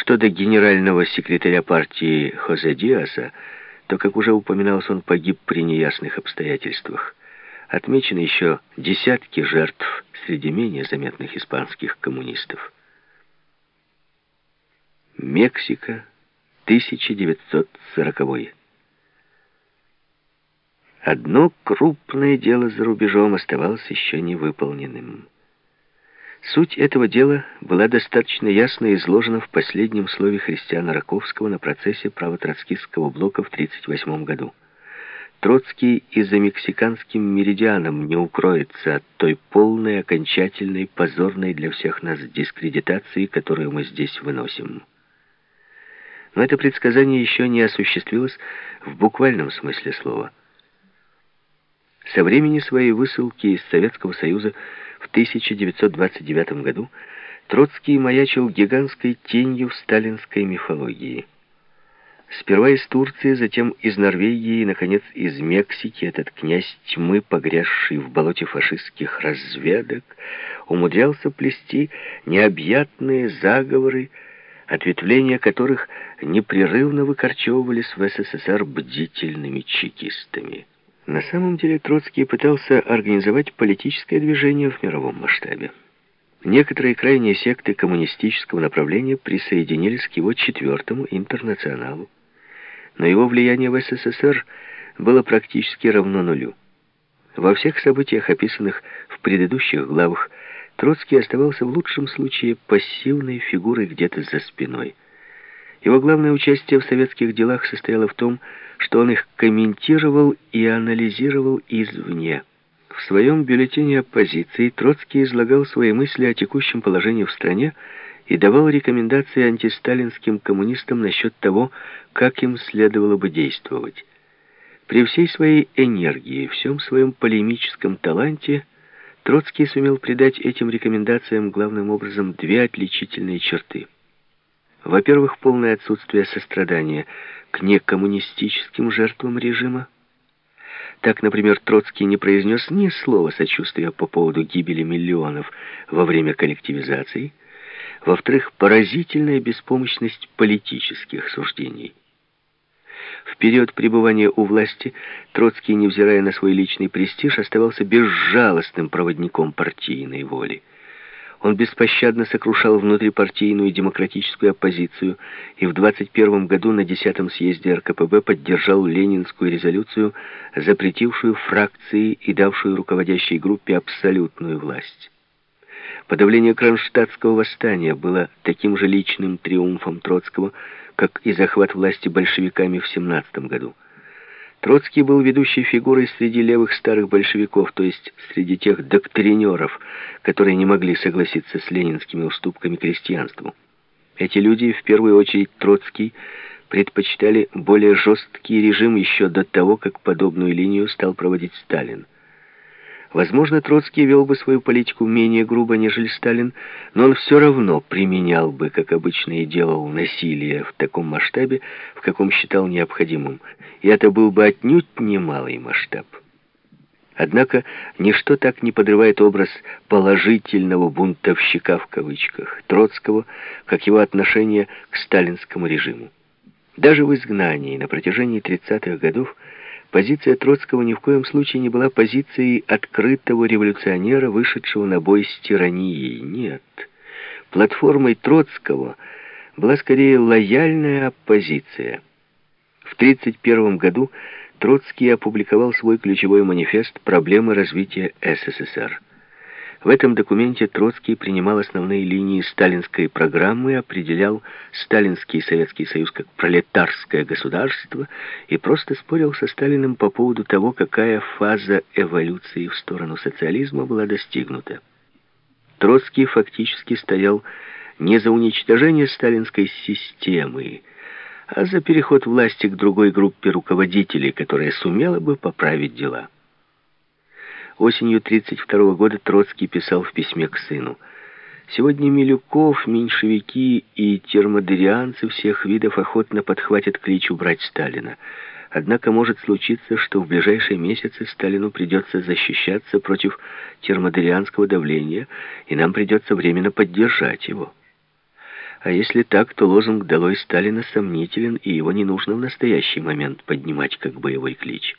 Что до генерального секретаря партии Хозе Диаса, то, как уже упоминалось, он погиб при неясных обстоятельствах. Отмечены еще десятки жертв среди менее заметных испанских коммунистов. Мексика, 1940 Одно крупное дело за рубежом оставалось еще невыполненным. Суть этого дела была достаточно ясно изложена в последнем слове Христиана Раковского на процессе правотроцкистского блока в 1938 году. Троцкий и за мексиканским меридианом не укроется от той полной, окончательной, позорной для всех нас дискредитации, которую мы здесь выносим. Но это предсказание еще не осуществилось в буквальном смысле слова. Со времени своей высылки из Советского Союза 1929 году Троцкий маячил гигантской тенью сталинской мифологии. Сперва из Турции, затем из Норвегии и, наконец, из Мексики этот князь тьмы, погрязший в болоте фашистских разведок, умудрялся плести необъятные заговоры, ответвления которых непрерывно выкорчевывались в СССР бдительными чекистами. На самом деле Троцкий пытался организовать политическое движение в мировом масштабе. Некоторые крайние секты коммунистического направления присоединились к его четвертому интернационалу. Но его влияние в СССР было практически равно нулю. Во всех событиях, описанных в предыдущих главах, Троцкий оставался в лучшем случае пассивной фигурой где-то за спиной – его главное участие в советских делах состояло в том, что он их комментировал и анализировал извне. В своем бюллетене оппозиции Троцкий излагал свои мысли о текущем положении в стране и давал рекомендации антисталинским коммунистам насчет того, как им следовало бы действовать. При всей своей энергии, всем своем полемическом таланте Троцкий сумел придать этим рекомендациям главным образом две отличительные черты – во-первых, полное отсутствие сострадания к некоммунистическим жертвам режима. Так, например, Троцкий не произнес ни слова сочувствия по поводу гибели миллионов во время коллективизации. Во-вторых, поразительная беспомощность политических суждений. В период пребывания у власти Троцкий, невзирая на свой личный престиж, оставался безжалостным проводником партийной воли. Он беспощадно сокрушал внутрипартийную демократическую оппозицию и в 21 году на 10-м съезде РКПБ поддержал ленинскую резолюцию, запретившую фракции и давшую руководящей группе абсолютную власть. Подавление кронштадтского восстания было таким же личным триумфом Троцкого, как и захват власти большевиками в 17 году. Троцкий был ведущей фигурой среди левых старых большевиков, то есть среди тех доктринеров, которые не могли согласиться с ленинскими уступками крестьянству. Эти люди, в первую очередь Троцкий, предпочитали более жесткий режим еще до того, как подобную линию стал проводить Сталин. Возможно, Троцкий вел бы свою политику менее грубо, нежели Сталин, но он все равно применял бы, как обычно и делал, насилие в таком масштабе, в каком считал необходимым. И это был бы отнюдь немалый масштаб. Однако ничто так не подрывает образ «положительного бунтовщика» в кавычках Троцкого, как его отношение к сталинскому режиму. Даже в изгнании на протяжении 30-х годов Позиция Троцкого ни в коем случае не была позицией открытого революционера, вышедшего на бой с тиранией. Нет. Платформой Троцкого была скорее лояльная оппозиция. В 1931 году Троцкий опубликовал свой ключевой манифест «Проблемы развития СССР». В этом документе Троцкий принимал основные линии сталинской программы, определял Сталинский Советский Союз как пролетарское государство и просто спорил со Сталиным по поводу того, какая фаза эволюции в сторону социализма была достигнута. Троцкий фактически стоял не за уничтожение сталинской системы, а за переход власти к другой группе руководителей, которая сумела бы поправить дела. Осенью 1932 года Троцкий писал в письме к сыну. «Сегодня Милюков, меньшевики и термодерианцы всех видов охотно подхватят клич убрать Сталина. Однако может случиться, что в ближайшие месяцы Сталину придется защищаться против термодерианского давления, и нам придется временно поддержать его». А если так, то лозунг «Долой Сталина» сомнителен, и его не нужно в настоящий момент поднимать как боевой клич.